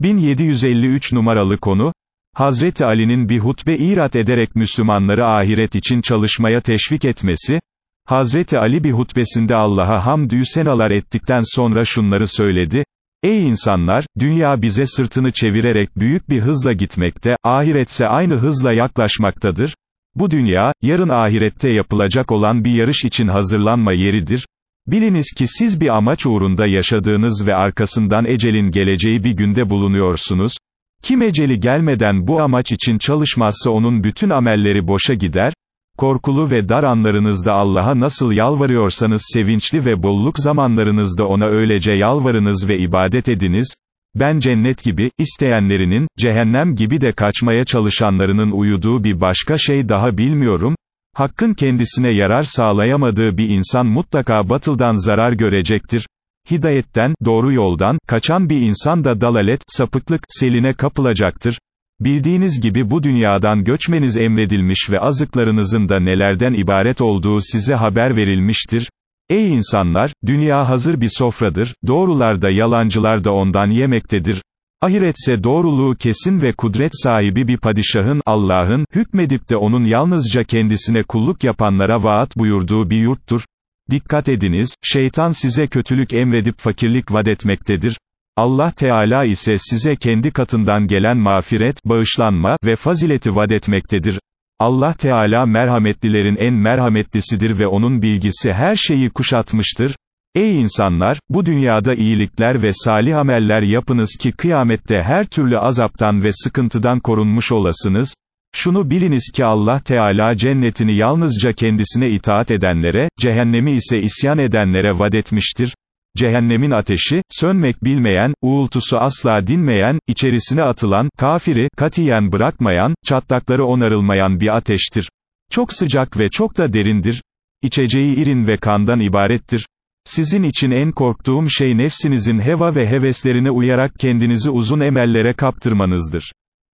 1753 numaralı konu, Hazreti Ali'nin bir hutbe irat ederek Müslümanları ahiret için çalışmaya teşvik etmesi, Hazreti Ali bir hutbesinde Allah'a hamdü senalar ettikten sonra şunları söyledi, Ey insanlar, dünya bize sırtını çevirerek büyük bir hızla gitmekte, ahiretse aynı hızla yaklaşmaktadır, bu dünya, yarın ahirette yapılacak olan bir yarış için hazırlanma yeridir, Biliniz ki siz bir amaç uğrunda yaşadığınız ve arkasından ecelin geleceği bir günde bulunuyorsunuz, kim eceli gelmeden bu amaç için çalışmazsa onun bütün amelleri boşa gider, korkulu ve dar anlarınızda Allah'a nasıl yalvarıyorsanız sevinçli ve bolluk zamanlarınızda ona öylece yalvarınız ve ibadet ediniz, ben cennet gibi, isteyenlerinin, cehennem gibi de kaçmaya çalışanlarının uyuduğu bir başka şey daha bilmiyorum, Hakkın kendisine yarar sağlayamadığı bir insan mutlaka batıldan zarar görecektir. Hidayetten, doğru yoldan, kaçan bir insan da dalalet, sapıklık, seline kapılacaktır. Bildiğiniz gibi bu dünyadan göçmeniz emredilmiş ve azıklarınızın da nelerden ibaret olduğu size haber verilmiştir. Ey insanlar, dünya hazır bir sofradır, doğrular da yalancılar da ondan yemektedir. Ahiretse doğruluğu kesin ve kudret sahibi bir padişahın, Allah'ın, hükmedip de onun yalnızca kendisine kulluk yapanlara vaat buyurduğu bir yurttur. Dikkat ediniz, şeytan size kötülük emredip fakirlik vadetmektedir. Allah Teala ise size kendi katından gelen mağfiret, bağışlanma ve fazileti vadetmektedir. Allah Teala merhametlilerin en merhametlisidir ve onun bilgisi her şeyi kuşatmıştır. Ey insanlar, bu dünyada iyilikler ve salih ameller yapınız ki kıyamette her türlü azaptan ve sıkıntıdan korunmuş olasınız. Şunu biliniz ki Allah Teala cennetini yalnızca kendisine itaat edenlere, cehennemi ise isyan edenlere vadetmiştir. Cehennemin ateşi, sönmek bilmeyen, uğultusu asla dinmeyen, içerisine atılan, kafiri, katiyen bırakmayan, çatlakları onarılmayan bir ateştir. Çok sıcak ve çok da derindir. İçeceği irin ve kandan ibarettir. Sizin için en korktuğum şey nefsinizin heva ve heveslerine uyarak kendinizi uzun emellere kaptırmanızdır.